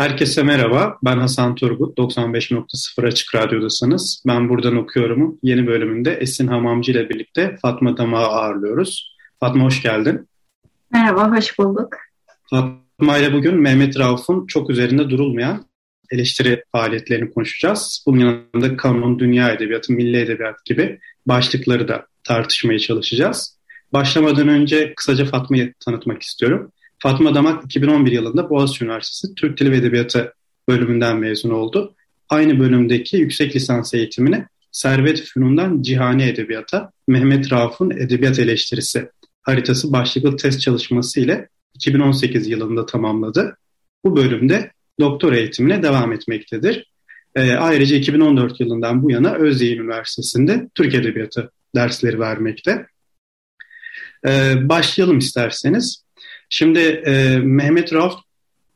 Herkese merhaba, ben Hasan Turgut, 95.0 Açık Radyo'dasınız. Ben buradan okuyorum. Yeni bölümünde Esin Hamamcı ile birlikte Fatma Damağı ağırlıyoruz. Fatma hoş geldin. Merhaba, hoş bulduk. Fatma ile bugün Mehmet Rauf'un çok üzerinde durulmayan eleştiri faaliyetlerini konuşacağız. Bunun yanında kanun, dünya edebiyatı, milli edebiyat gibi başlıkları da tartışmaya çalışacağız. Başlamadan önce kısaca Fatma'yı tanıtmak istiyorum. Fatma Damak 2011 yılında Boğaziçi Üniversitesi Türk Dili ve Edebiyatı bölümünden mezun oldu. Aynı bölümdeki yüksek lisans eğitimini Servet Fünun'dan Cihani Edebiyat'a Mehmet Rauf'un Edebiyat Eleştirisi haritası başlıklı test çalışması ile 2018 yılında tamamladı. Bu bölümde doktor eğitimine devam etmektedir. E, ayrıca 2014 yılından bu yana Özyeğin Üniversitesi'nde Türk Edebiyatı dersleri vermekte. E, başlayalım isterseniz. Şimdi e, Mehmet Rauf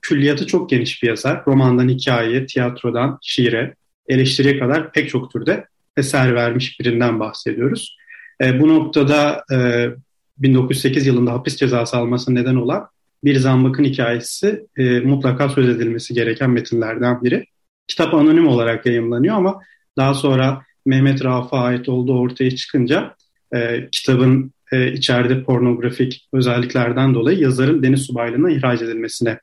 külliyatı çok geniş bir yazar. Romandan hikayeye, tiyatrodan şiire, eleştiriye kadar pek çok türde eser vermiş birinden bahsediyoruz. E, bu noktada e, 1908 yılında hapis cezası alması neden olan bir zambakın hikayesi e, mutlaka söz edilmesi gereken metinlerden biri. Kitap anonim olarak yayımlanıyor ama daha sonra Mehmet Rauf'a ait olduğu ortaya çıkınca e, kitabın e, içeride pornografik özelliklerden dolayı yazarın Deniz Subaylığı'na ihraç edilmesine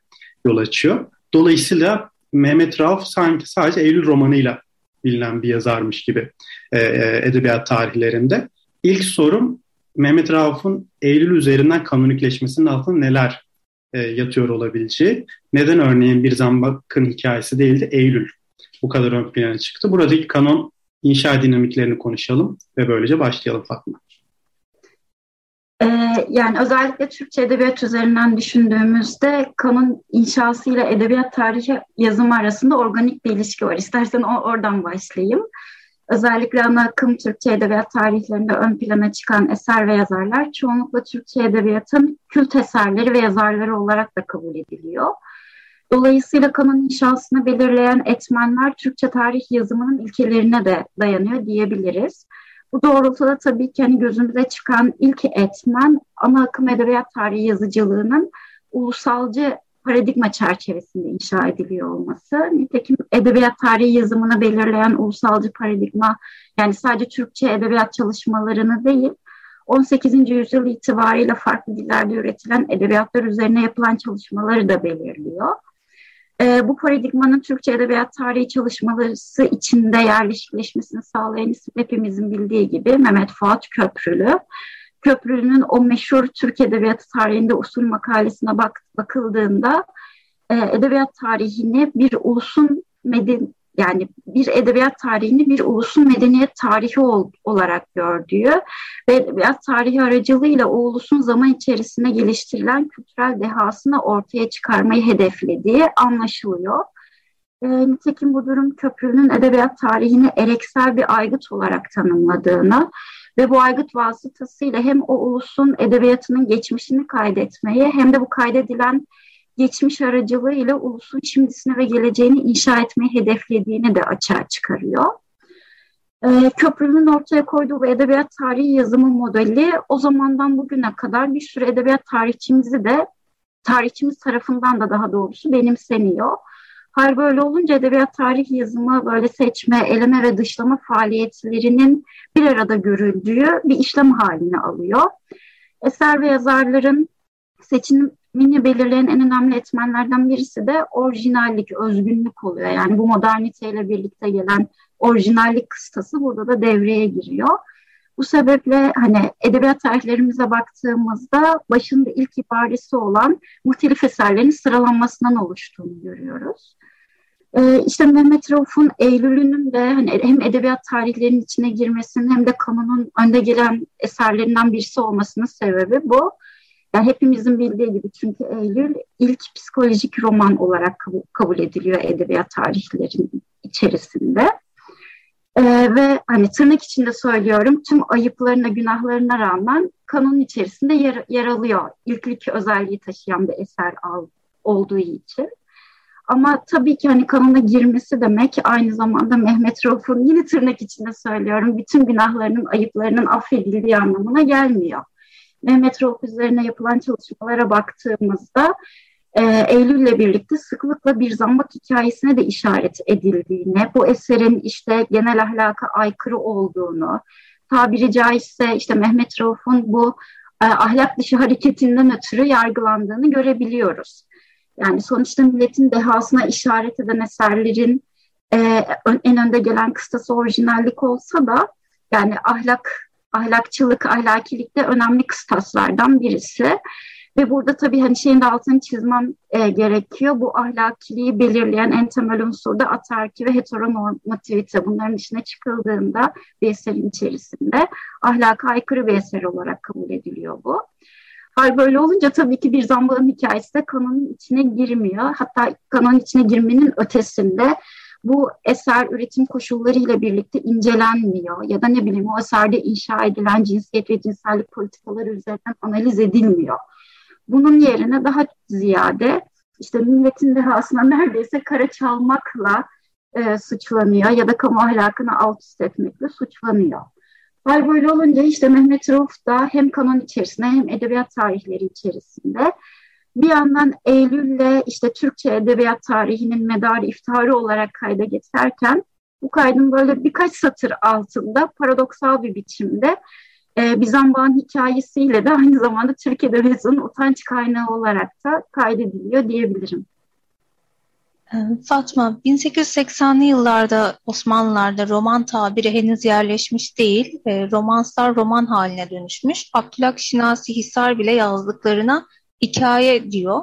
yol açıyor. Dolayısıyla Mehmet Rauf sanki sadece Eylül romanıyla bilinen bir yazarmış gibi e, e, edebiyat tarihlerinde. İlk sorum Mehmet Rauf'un Eylül üzerinden kanonikleşmesinin altında neler e, yatıyor olabileceği. Neden örneğin bir zambakın hikayesi değil de Eylül bu kadar ön plana çıktı. Buradaki kanon inşa dinamiklerini konuşalım ve böylece başlayalım Fatma. Ee, yani özellikle Türkçe edebiyat üzerinden düşündüğümüzde kanun inşası ile edebiyat tarihi yazımı arasında organik bir ilişki var. İstersen oradan başlayayım. Özellikle ana akım Türkçe edebiyat tarihlerinde ön plana çıkan eser ve yazarlar çoğunlukla Türkçe edebiyatın kült eserleri ve yazarları olarak da kabul ediliyor. Dolayısıyla kanun inşasını belirleyen etmenler Türkçe tarih yazımının ilkelerine de dayanıyor diyebiliriz. Bu doğrultuda tabii ki hani gözümüze çıkan ilk etmen ana akım edebiyat tarihi yazıcılığının ulusalcı paradigma çerçevesinde inşa ediliyor olması. Nitekim edebiyat tarihi yazımını belirleyen ulusalcı paradigma yani sadece Türkçe edebiyat çalışmalarını değil 18. yüzyıl itibariyle farklı dillerde üretilen edebiyatlar üzerine yapılan çalışmaları da belirliyor. E, bu paradigmanın Türkçe Edebiyat Tarihi çalışmaları içinde yerleşikleşmesini sağlayan isim hepimizin bildiği gibi Mehmet Fuat Köprülü. Köprülü'nün o meşhur Türk Edebiyatı tarihinde usul makalesine bak, bakıldığında e, edebiyat tarihini bir ulusun meden, yani bir edebiyat tarihini bir ulusun medeniyet tarihi ol, olarak gördüğü ve edebiyat tarihi aracılığıyla o ulusun zaman içerisinde geliştirilen kültürel dehasını ortaya çıkarmayı hedeflediği anlaşılıyor. E, nitekim bu durum köprünün edebiyat tarihini ereksel bir aygıt olarak tanımladığını ve bu aygıt vasıtasıyla hem o ulusun edebiyatının geçmişini kaydetmeyi hem de bu kaydedilen geçmiş aracılığıyla ulusun şimdisini ve geleceğini inşa etmeyi hedeflediğini de açığa çıkarıyor. Ee, Köprünün ortaya koyduğu bu edebiyat tarihi yazımı modeli o zamandan bugüne kadar bir sürü edebiyat tarihçimizi de tarihçimiz tarafından da daha doğrusu benimseniyor. Hal böyle olunca edebiyat tarih yazımı böyle seçme, eleme ve dışlama faaliyetlerinin bir arada görüldüğü bir işlem haline alıyor. Eser ve yazarların seçimini belirleyen en önemli etmenlerden birisi de orijinallik, özgünlük oluyor. Yani bu moderniteyle birlikte gelen orijinallik kıstası burada da devreye giriyor. Bu sebeple hani edebiyat tarihlerimize baktığımızda başında ilk ibaresi olan muhtelif eserlerin sıralanmasından oluştuğunu görüyoruz. Ee, işte Mehmet Rauf'un Eylül'ünün de hani hem edebiyat tarihlerinin içine girmesinin hem de kanunun önde gelen eserlerinden birisi olmasının sebebi bu. Yani hepimizin bildiği gibi çünkü Eylül ilk psikolojik roman olarak kabul, ediliyor edebiyat tarihlerinin içerisinde. Ee, ve hani tırnak içinde söylüyorum tüm ayıplarına, günahlarına rağmen kanun içerisinde yer, yer alıyor. İlklik özelliği taşıyan bir eser al, olduğu için. Ama tabii ki hani kanuna girmesi demek aynı zamanda Mehmet Rauf'un yine tırnak içinde söylüyorum bütün günahlarının, ayıplarının affedildiği anlamına gelmiyor. Rauf üzerine yapılan çalışmalara baktığımızda e, Eylül'le birlikte sıklıkla bir zambak hikayesine de işaret edildiğini, bu eserin işte genel ahlaka aykırı olduğunu, tabiri caizse işte Mehmet Rauf'un bu e, ahlak dışı hareketinden ötürü yargılandığını görebiliyoruz. Yani sonuçta milletin dehasına işaret eden eserlerin e, en önde gelen kıstası orijinallik olsa da yani ahlak, ahlakçılık, ahlakilik de önemli kıstaslardan birisi. Ve burada tabii hani şeyin de altını çizmem e, gerekiyor. Bu ahlakiliği belirleyen en temel unsur da atarki ve heteronormativite. Bunların dışına çıkıldığında bir eserin içerisinde ahlaka aykırı bir eser olarak kabul ediliyor bu. Hal böyle olunca tabii ki bir zambağın hikayesi de kanonun içine girmiyor. Hatta kanonun içine girmenin ötesinde bu eser üretim koşullarıyla birlikte incelenmiyor ya da ne bileyim o eserde inşa edilen cinsiyet ve cinsellik politikaları üzerinden analiz edilmiyor. Bunun yerine daha ziyade işte milletin dehasına neredeyse kara çalmakla e, suçlanıyor ya da kamu ahlakını alt üst etmekle suçlanıyor. Hal böyle olunca işte Mehmet Rauf da hem kanon içerisinde hem edebiyat tarihleri içerisinde bir yandan Eylül'le işte Türkçe edebiyat tarihinin medarı iftarı olarak kayda geçerken bu kaydın böyle birkaç satır altında paradoksal bir biçimde e, Bizan hikayesiyle de aynı zamanda Türk Edebiyatı'nın utanç kaynağı olarak da kaydediliyor diyebilirim. Ee, Fatma, 1880'li yıllarda Osmanlılarda roman tabiri henüz yerleşmiş değil. E, romanslar roman haline dönüşmüş. Abdülhak Şinasi Hisar bile yazdıklarına hikaye diyor.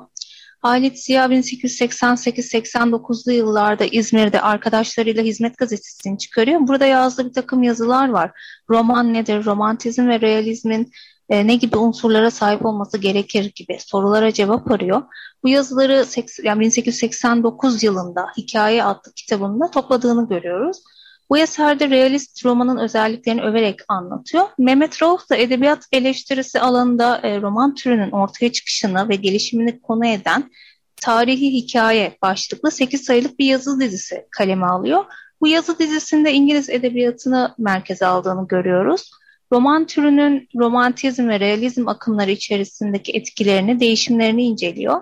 Halit Ziya 1888-89'lu yıllarda İzmir'de arkadaşlarıyla Hizmet Gazetesi'ni çıkarıyor. Burada yazdığı bir takım yazılar var. Roman nedir, romantizm ve realizmin e, ne gibi unsurlara sahip olması gerekir gibi sorulara cevap arıyor. Bu yazıları yani 1889 yılında Hikaye adlı kitabında topladığını görüyoruz. Bu eserde realist romanın özelliklerini överek anlatıyor. Mehmet Rauf da edebiyat eleştirisi alanında e, roman türünün ortaya çıkışını ve gelişimini konu eden Tarihi Hikaye başlıklı 8 sayılık bir yazı dizisi kaleme alıyor. Bu yazı dizisinde İngiliz edebiyatını merkeze aldığını görüyoruz. Roman türünün romantizm ve realizm akımları içerisindeki etkilerini, değişimlerini inceliyor.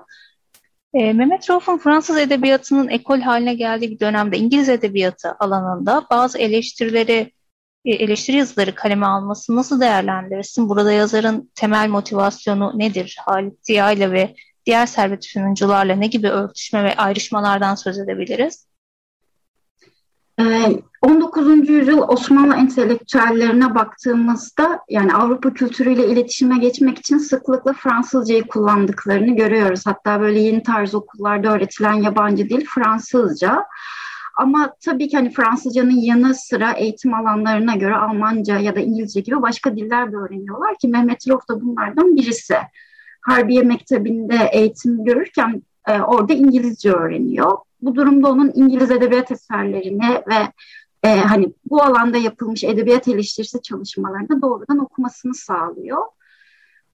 E, Mehmet Rauf'un Fransız edebiyatının ekol haline geldiği bir dönemde İngiliz edebiyatı alanında bazı eleştirileri, e, eleştiri yazıları kaleme alması nasıl değerlendirirsin? Burada yazarın temel motivasyonu nedir? Halit Ziya ile ve diğer servet sunucularla ne gibi örtüşme ve ayrışmalardan söz edebiliriz? 19. Ee, yüzyıl Osmanlı entelektüellerine baktığımızda yani Avrupa kültürüyle iletişime geçmek için sıklıkla Fransızcayı kullandıklarını görüyoruz. Hatta böyle yeni tarz okullarda öğretilen yabancı dil Fransızca. Ama tabii ki hani Fransızcanın yanı sıra eğitim alanlarına göre Almanca ya da İngilizce gibi başka diller de öğreniyorlar ki Mehmet Rauf da bunlardan birisi. Harbiye Mektebi'nde eğitim görürken e, orada İngilizce öğreniyor bu durumda onun İngiliz edebiyat eserlerini ve e, hani bu alanda yapılmış edebiyat eleştirisi çalışmalarını doğrudan okumasını sağlıyor.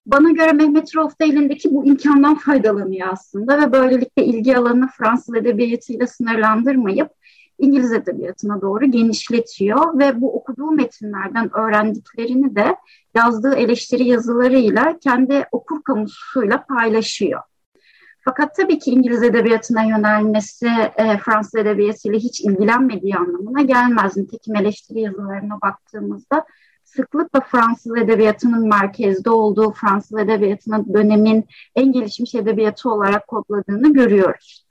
Bana göre Mehmet Rauf elindeki bu imkandan faydalanıyor aslında ve böylelikle ilgi alanını Fransız edebiyatıyla sınırlandırmayıp İngiliz edebiyatına doğru genişletiyor ve bu okuduğu metinlerden öğrendiklerini de yazdığı eleştiri yazılarıyla kendi okur kamusuyla paylaşıyor. Fakat tabii ki İngiliz edebiyatına yönelmesi e, Fransız edebiyatıyla hiç ilgilenmediği anlamına gelmez. Nitekim eleştiri yazılarına baktığımızda sıklıkla Fransız edebiyatının merkezde olduğu, Fransız edebiyatının dönemin en gelişmiş edebiyatı olarak kodladığını görüyoruz.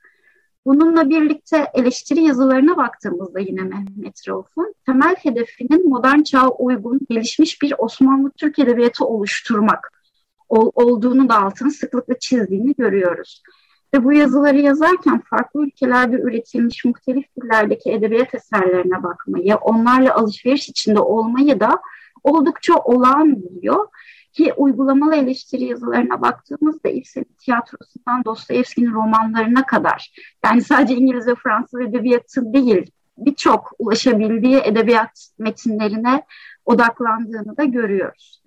Bununla birlikte eleştiri yazılarına baktığımızda yine Mehmet Rauf'un temel hedefinin modern çağa uygun gelişmiş bir Osmanlı Türk edebiyatı oluşturmak ol, olduğunu da altını sıklıkla çizdiğini görüyoruz. Ve bu yazıları yazarken farklı ülkelerde üretilmiş muhtelif dillerdeki edebiyat eserlerine bakmayı, onlarla alışveriş içinde olmayı da oldukça olağan buluyor. Ki uygulamalı eleştiri yazılarına baktığımızda Ibsen'in tiyatrosundan Dostoyevski'nin romanlarına kadar yani sadece İngiliz ve Fransız edebiyatı değil birçok ulaşabildiği edebiyat metinlerine odaklandığını da görüyoruz.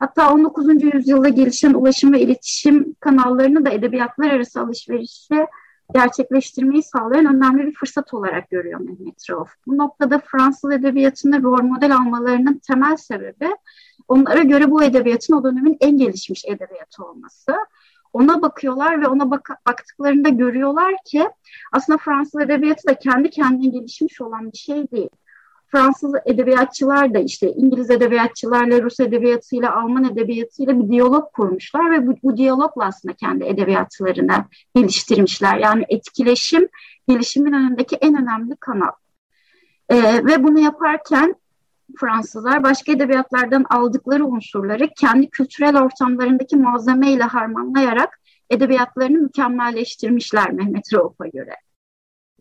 Hatta 19. yüzyılda gelişen ulaşım ve iletişim kanallarını da edebiyatlar arası alışverişe gerçekleştirmeyi sağlayan önemli bir fırsat olarak görüyor Mehmet Rauf. Bu noktada Fransız edebiyatında rol model almalarının temel sebebi onlara göre bu edebiyatın o dönemin en gelişmiş edebiyatı olması. Ona bakıyorlar ve ona bak baktıklarında görüyorlar ki aslında Fransız edebiyatı da kendi kendine gelişmiş olan bir şey değil. Fransız edebiyatçılar da işte İngiliz edebiyatçılarla Rus edebiyatıyla Alman edebiyatıyla bir diyalog kurmuşlar ve bu, bu diyalogla aslında kendi edebiyatlarını geliştirmişler. Yani etkileşim gelişimin önündeki en önemli kanal. Ee, ve bunu yaparken Fransızlar başka edebiyatlardan aldıkları unsurları kendi kültürel ortamlarındaki malzemeyle harmanlayarak edebiyatlarını mükemmelleştirmişler Mehmet Rauf'a göre.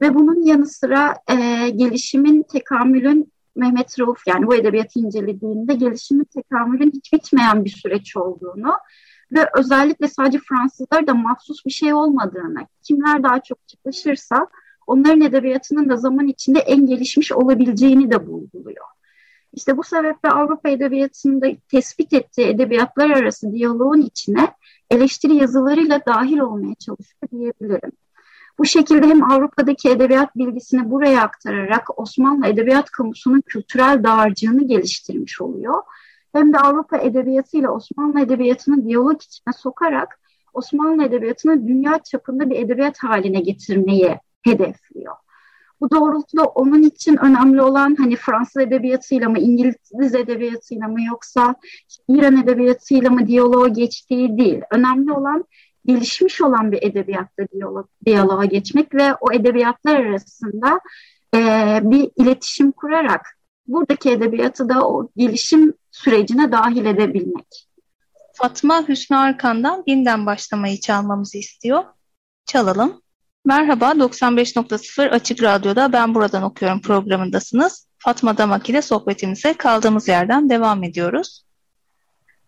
Ve bunun yanı sıra e, gelişimin, tekamülün Mehmet Rauf yani bu edebiyatı incelediğinde gelişimin, tekamülün hiç bitmeyen bir süreç olduğunu ve özellikle sadece Fransızlar da mahsus bir şey olmadığını, kimler daha çok çıkışırsa onların edebiyatının da zaman içinde en gelişmiş olabileceğini de vurguluyor. İşte bu sebeple Avrupa Edebiyatı'nda tespit ettiği edebiyatlar arası diyaloğun içine eleştiri yazılarıyla dahil olmaya çalışıyor diyebilirim. Bu şekilde hem Avrupa'daki edebiyat bilgisini buraya aktararak Osmanlı edebiyat kamusunun kültürel dağarcığını geliştirmiş oluyor. Hem de Avrupa edebiyatı ile Osmanlı edebiyatını diyalog içine sokarak Osmanlı edebiyatını dünya çapında bir edebiyat haline getirmeyi hedefliyor. Bu doğrultuda onun için önemli olan hani Fransız edebiyatıyla mı, İngiliz edebiyatıyla mı yoksa İran edebiyatıyla mı diyaloğa geçtiği değil. Önemli olan gelişmiş olan bir edebiyatta diyalog, diyaloğa geçmek ve o edebiyatlar arasında e, bir iletişim kurarak buradaki edebiyatı da o gelişim sürecine dahil edebilmek. Fatma Hüsnü Arkan'dan Binden başlamayı çalmamızı istiyor. Çalalım. Merhaba, 95.0 Açık Radyo'da Ben Buradan Okuyorum programındasınız. Fatma Damak ile sohbetimize kaldığımız yerden devam ediyoruz.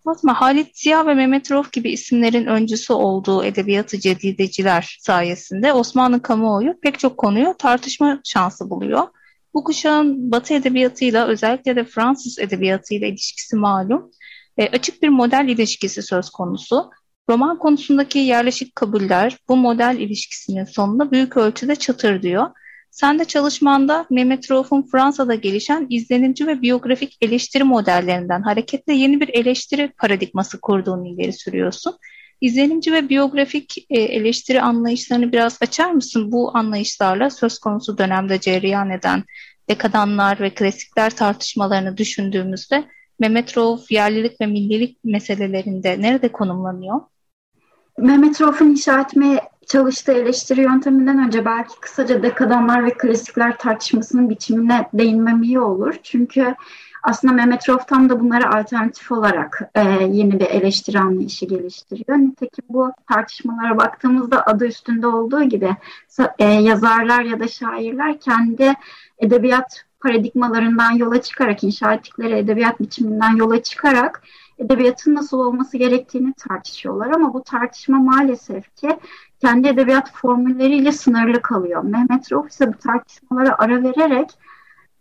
Fatma, Halit Ziya ve Mehmet Rauf gibi isimlerin öncüsü olduğu edebiyatı cedideciler sayesinde Osmanlı kamuoyu pek çok konuyu tartışma şansı buluyor. Bu kuşağın Batı edebiyatıyla özellikle de Fransız edebiyatıyla ilişkisi malum. E, açık bir model ilişkisi söz konusu. Roman konusundaki yerleşik kabuller bu model ilişkisinin sonunda büyük ölçüde çatır diyor. Sen de çalışmanda Mehmet Rauf'un Fransa'da gelişen izlenimci ve biyografik eleştiri modellerinden hareketle yeni bir eleştiri paradigması kurduğunu ileri sürüyorsun. İzlenimci ve biyografik e, eleştiri anlayışlarını biraz açar mısın? Bu anlayışlarla söz konusu dönemde cereyan eden dekadanlar ve klasikler tartışmalarını düşündüğümüzde Mehmet Rauf yerlilik ve millilik meselelerinde nerede konumlanıyor? Mehmet Rauf'un inşa etmeye çalıştığı eleştiri yönteminden önce belki kısaca dekadanlar ve klasikler tartışmasının biçimine değinmem iyi olur. Çünkü aslında Mehmet Rauf tam da bunlara alternatif olarak e, yeni bir eleştiri anlayışı geliştiriyor. Nitekim bu tartışmalara baktığımızda adı üstünde olduğu gibi e, yazarlar ya da şairler kendi edebiyat paradigmalarından yola çıkarak, inşa ettikleri edebiyat biçiminden yola çıkarak edebiyatın nasıl olması gerektiğini tartışıyorlar ama bu tartışma maalesef ki kendi edebiyat formülleriyle sınırlı kalıyor. Mehmet Rauf ise bu tartışmalara ara vererek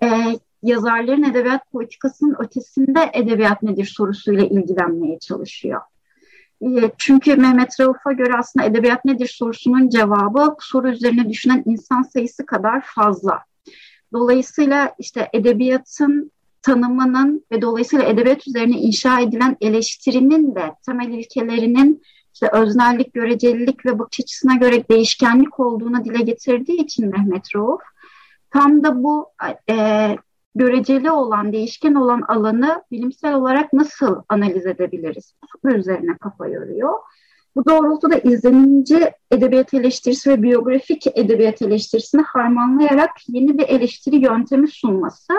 e, yazarların edebiyat politikasının ötesinde edebiyat nedir sorusuyla ilgilenmeye çalışıyor. E, çünkü Mehmet Rauf'a göre aslında edebiyat nedir sorusunun cevabı soru üzerine düşünen insan sayısı kadar fazla. Dolayısıyla işte edebiyatın tanımının ve dolayısıyla edebiyat üzerine inşa edilen eleştirinin de temel ilkelerinin işte öznellik, görecelilik ve bakış açısına göre değişkenlik olduğunu dile getirdiği için Mehmet Rauf tam da bu e, göreceli olan, değişken olan alanı bilimsel olarak nasıl analiz edebiliriz? Bu üzerine kafa yoruyor. Bu doğrultuda izlenimci edebiyat eleştirisi ve biyografik edebiyat eleştirisini harmanlayarak yeni bir eleştiri yöntemi sunması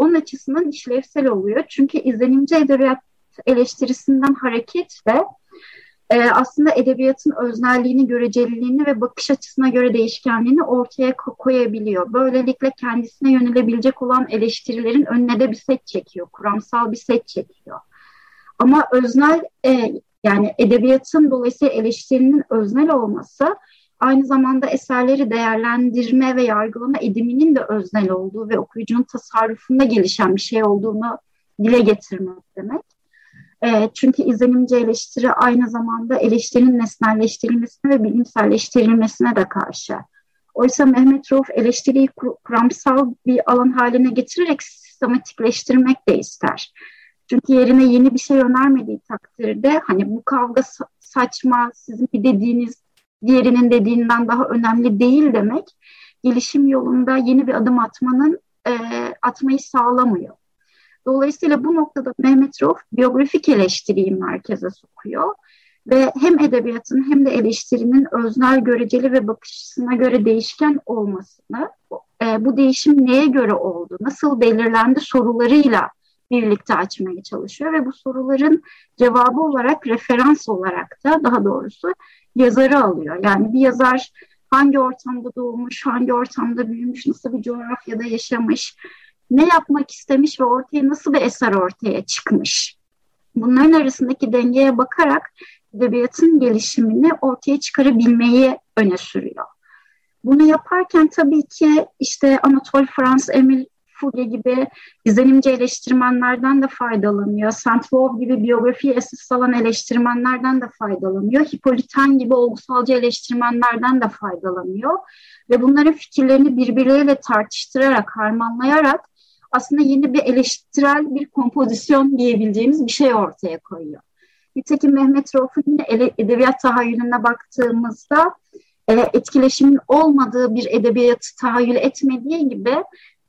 onun açısından işlevsel oluyor. Çünkü izlenimci edebiyat eleştirisinden hareketle e, aslında edebiyatın öznelliğini, göreceliliğini ve bakış açısına göre değişkenliğini ortaya koyabiliyor. Böylelikle kendisine yönelebilecek olan eleştirilerin önüne de bir set çekiyor, kuramsal bir set çekiyor. Ama öznel e, yani edebiyatın dolayısıyla eleştirinin öznel olması aynı zamanda eserleri değerlendirme ve yargılama ediminin de öznel olduğu ve okuyucunun tasarrufunda gelişen bir şey olduğunu dile getirmek demek. E, çünkü izlenimci eleştiri aynı zamanda eleştirinin nesnelleştirilmesine ve bilimselleştirilmesine de karşı. Oysa Mehmet Rauf eleştiriyi kuramsal bir alan haline getirerek sistematikleştirmek de ister. Çünkü yerine yeni bir şey önermediği takdirde hani bu kavga saçma, sizin bir dediğiniz diğerinin dediğinden daha önemli değil demek gelişim yolunda yeni bir adım atmanın e, atmayı sağlamıyor. Dolayısıyla bu noktada Mehmet Rauf biyografik eleştiriyi merkeze sokuyor ve hem edebiyatın hem de eleştirinin öznel, göreceli ve bakışına göre değişken olmasını, e, bu değişim neye göre oldu, nasıl belirlendi sorularıyla birlikte açmaya çalışıyor ve bu soruların cevabı olarak referans olarak da daha doğrusu yazarı alıyor. Yani bir yazar hangi ortamda doğmuş, hangi ortamda büyümüş, nasıl bir coğrafyada yaşamış, ne yapmak istemiş ve ortaya nasıl bir eser ortaya çıkmış. Bunların arasındaki dengeye bakarak edebiyatın gelişimini ortaya çıkarabilmeyi öne sürüyor. Bunu yaparken tabii ki işte Anatole France, Emil Fouge gibi izlenimci eleştirmenlerden de faydalanıyor. Saint-Lô gibi biyografi esas alan eleştirmenlerden de faydalanıyor. Hippolyten gibi olgusalcı eleştirmenlerden de faydalanıyor. Ve bunların fikirlerini birbirleriyle tartıştırarak, harmanlayarak aslında yeni bir eleştirel bir kompozisyon diyebileceğimiz bir şey ortaya koyuyor. Nitekim Mehmet Rauf'un yine edebiyat tahayyülüne baktığımızda e, etkileşimin olmadığı bir edebiyatı tahayyül etmediği gibi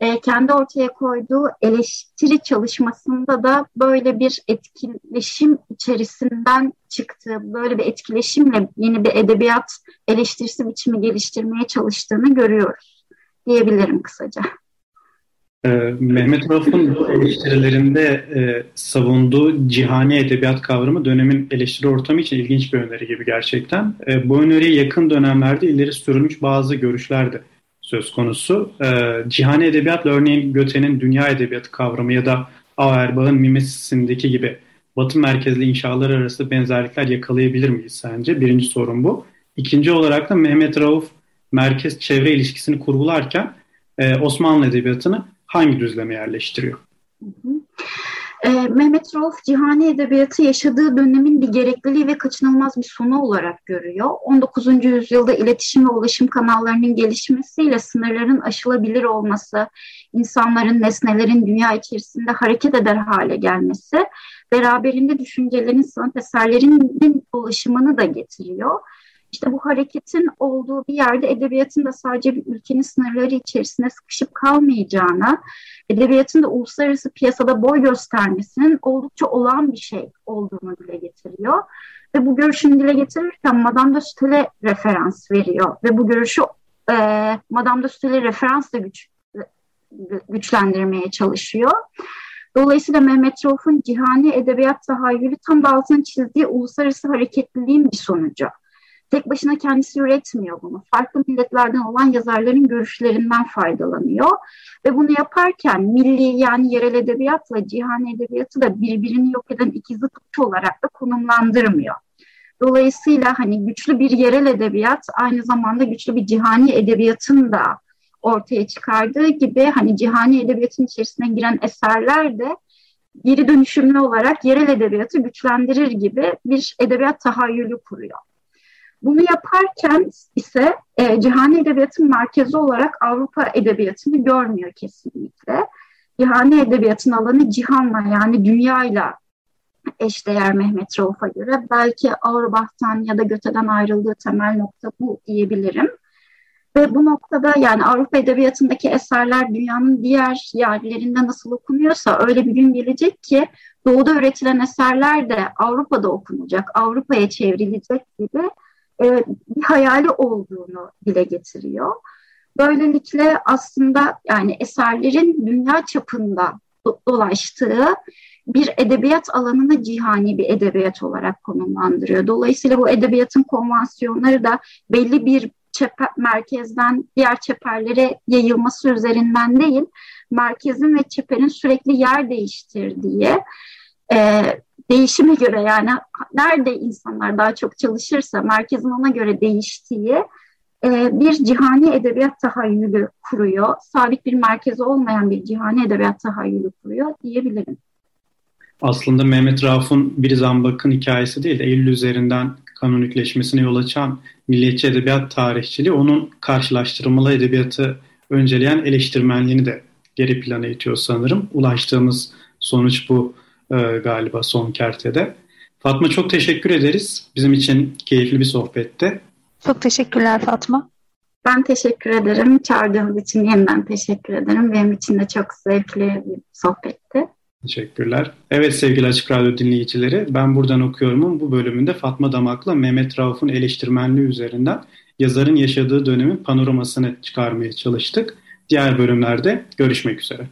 e, kendi ortaya koyduğu eleştiri çalışmasında da böyle bir etkileşim içerisinden çıktığı, böyle bir etkileşimle yeni bir edebiyat eleştirisi biçimi geliştirmeye çalıştığını görüyoruz diyebilirim kısaca. Ee, Mehmet Rauf'un eleştirilerinde e, savunduğu cihani edebiyat kavramı dönemin eleştiri ortamı için ilginç bir öneri gibi gerçekten. E, bu öneriye yakın dönemlerde ileri sürülmüş bazı görüşler de söz konusu. E, cihani edebiyatla örneğin Göte'nin dünya edebiyatı kavramı ya da Auerbach'ın mimesisindeki gibi batı merkezli inşalar arası benzerlikler yakalayabilir miyiz sence? Birinci sorun bu. İkinci olarak da Mehmet Rauf merkez çevre ilişkisini kurgularken e, Osmanlı edebiyatını hangi düzleme yerleştiriyor? Hı hı. E, Mehmet Rauf cihani edebiyatı yaşadığı dönemin bir gerekliliği ve kaçınılmaz bir sonu olarak görüyor. 19. yüzyılda iletişim ve ulaşım kanallarının gelişmesiyle sınırların aşılabilir olması, insanların, nesnelerin dünya içerisinde hareket eder hale gelmesi, beraberinde düşüncelerin, sanat eserlerinin ulaşımını da getiriyor. İşte bu hareketin olduğu bir yerde edebiyatın da sadece bir ülkenin sınırları içerisinde sıkışıp kalmayacağına, edebiyatın da uluslararası piyasada boy göstermesinin oldukça olağan bir şey olduğunu dile getiriyor. Ve bu görüşünü dile getirirken Madame de Stael'e referans veriyor. Ve bu görüşü e, Madame de Stael'e referansla güç, güçlendirmeye çalışıyor. Dolayısıyla Mehmet Rauf'un cihani edebiyat tahayyülü tam da altını çizdiği uluslararası hareketliliğin bir sonucu tek başına kendisi üretmiyor bunu. Farklı milletlerden olan yazarların görüşlerinden faydalanıyor. Ve bunu yaparken milli yani yerel edebiyatla cihan edebiyatı da birbirini yok eden iki zıt olarak da konumlandırmıyor. Dolayısıyla hani güçlü bir yerel edebiyat aynı zamanda güçlü bir cihani edebiyatın da ortaya çıkardığı gibi hani cihani edebiyatın içerisine giren eserler de geri dönüşümlü olarak yerel edebiyatı güçlendirir gibi bir edebiyat tahayyülü kuruyor. Bunu yaparken ise e, cihani edebiyatın merkezi olarak Avrupa edebiyatını görmüyor kesinlikle. Cihani edebiyatın alanı cihanla yani dünyayla eşdeğer Mehmet Rauf'a göre. Belki Auerbach'tan ya da Göte'den ayrıldığı temel nokta bu diyebilirim. Ve bu noktada yani Avrupa Edebiyatı'ndaki eserler dünyanın diğer yerlerinde nasıl okunuyorsa öyle bir gün gelecek ki doğuda üretilen eserler de Avrupa'da okunacak, Avrupa'ya çevrilecek gibi e, bir hayali olduğunu dile getiriyor. Böylelikle aslında yani eserlerin dünya çapında dolaştığı bir edebiyat alanını cihani bir edebiyat olarak konumlandırıyor. Dolayısıyla bu edebiyatın konvansiyonları da belli bir çeper, merkezden diğer çeperlere yayılması üzerinden değil, merkezin ve çeperin sürekli yer değiştirdiği, e, değişime göre yani nerede insanlar daha çok çalışırsa merkezin ona göre değiştiği e, bir cihani edebiyat tahayyülü kuruyor. Sabit bir merkezi olmayan bir cihani edebiyat tahayyülü kuruyor diyebilirim. Aslında Mehmet Rauf'un bir zambakın hikayesi değil de Eylül üzerinden kanonikleşmesine yol açan milliyetçi edebiyat tarihçiliği onun karşılaştırmalı edebiyatı önceleyen eleştirmenliğini de geri plana itiyor sanırım. Ulaştığımız sonuç bu e, galiba son kertede. Fatma çok teşekkür ederiz. Bizim için keyifli bir sohbetti. Çok teşekkürler Fatma. Ben teşekkür ederim. Çağırdığınız için yeniden teşekkür ederim. Benim için de çok zevkli bir sohbetti. Teşekkürler. Evet sevgili Açık Radyo dinleyicileri, ben buradan okuyorumun bu bölümünde Fatma Damak'la Mehmet Rauf'un eleştirmenliği üzerinden yazarın yaşadığı dönemin panoramasını çıkarmaya çalıştık. Diğer bölümlerde görüşmek üzere.